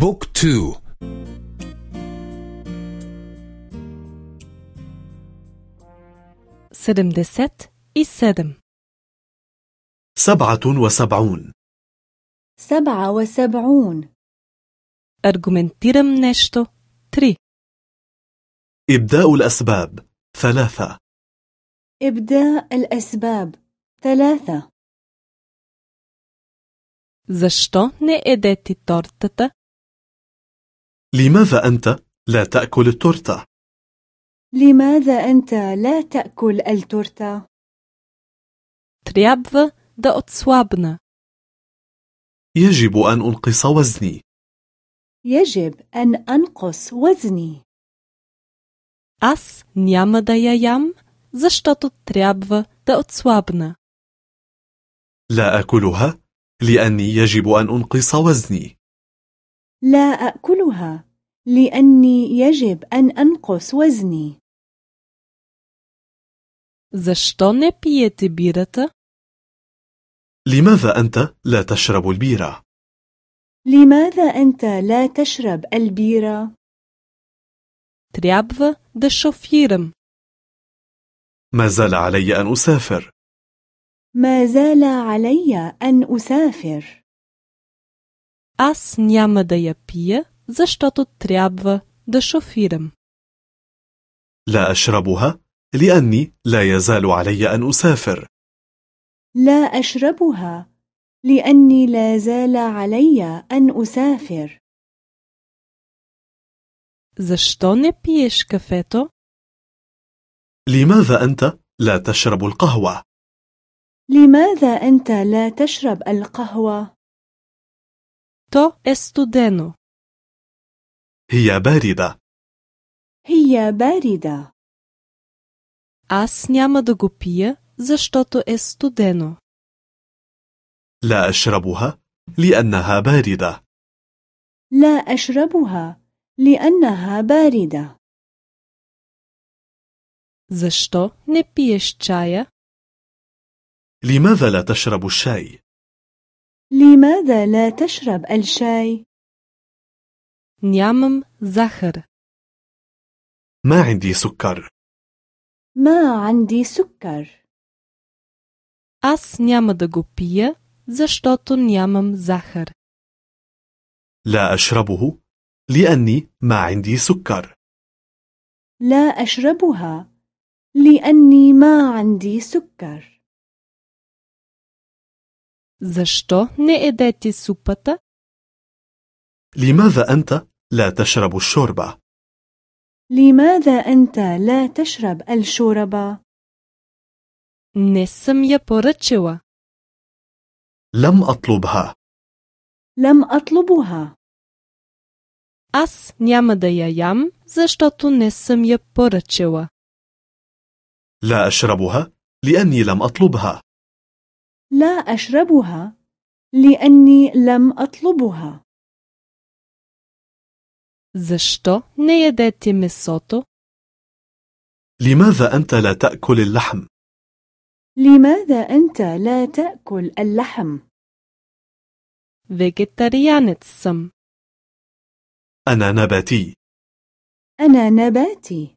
بوك تو سدم دست السدم سبعة وسبعون. سبعة وسبعون. أرجمنتيرم نشتو تري. إبداء الأسباب ثلاثة. إبداء الأسباب ثلاثة. زشتو не едете? لماذا أنت لا تأكل التورتة؟ لماذا أنت لا تأكل التورتة؟ Трябва да отслабна. يجب أن أنقص وزني يجب أن أنقص وزني Аз няма да я ям, защото трябва да отслабна. لا أكلها لأني يجب أن أنقص وزني لا أكلها لأني يجب أن أنقص وزني Защо не пиете бирата? لماذا أنت لا تشرب البيرة؟ لماذا أنت لا تشرب البيرة؟ Трябва да шофирам. ما زال علي أن أسافر ما زال علي أن أسافر Аз няма да я пия, защото трябва да шофирам. لا أشربها لأني لا يزال علي أن أسافر لا أشربها لأني لا زال علي أن أسافر Защо не пиеш кафето? لماذا أنت لا تشرب القهوة؟ لماذا أنت لا تشرب القهوة؟ То е студено. هي باردة هي باردة Аз няма да го пия, защото е студено. لا أشربها لأنها باردة لا أشربها لأنها باردة Защо не пиеш чая? لماذا لا تشرب الشاي؟ لماذا لا تشرب الشاي؟ Нямам захар. ما عندي سكر ما عندي سكر Аз няма да го пия, защото нямам захар. لا أشربه لأني ما عندي سكر لا أشربها لأني ما عندي سكر Защо не едете супата? لماذا أنت لا تشرب الشوربة؟ لماذا أنت لا تشرب الشوربة؟ Не съм я поръчала. لم أطلبها لم أطلبها Аз няма да я ям, защото не съм я поръчала. لا أشربها لأني لم أطلبها لا أشربها لأني لم أطلبها Защо не ядете месото? لماذا أنت لا تأكل اللحم؟ لماذا أنت لا تأكل اللحم؟ Вегетарианец съм. أنا نباتي أنا نباتي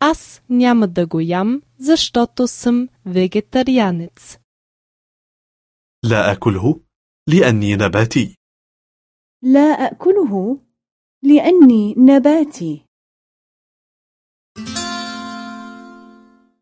Аз няма да го ям, защото съм вегетарианец. لا أكله لأني نباتي لا أكله لأني نباتي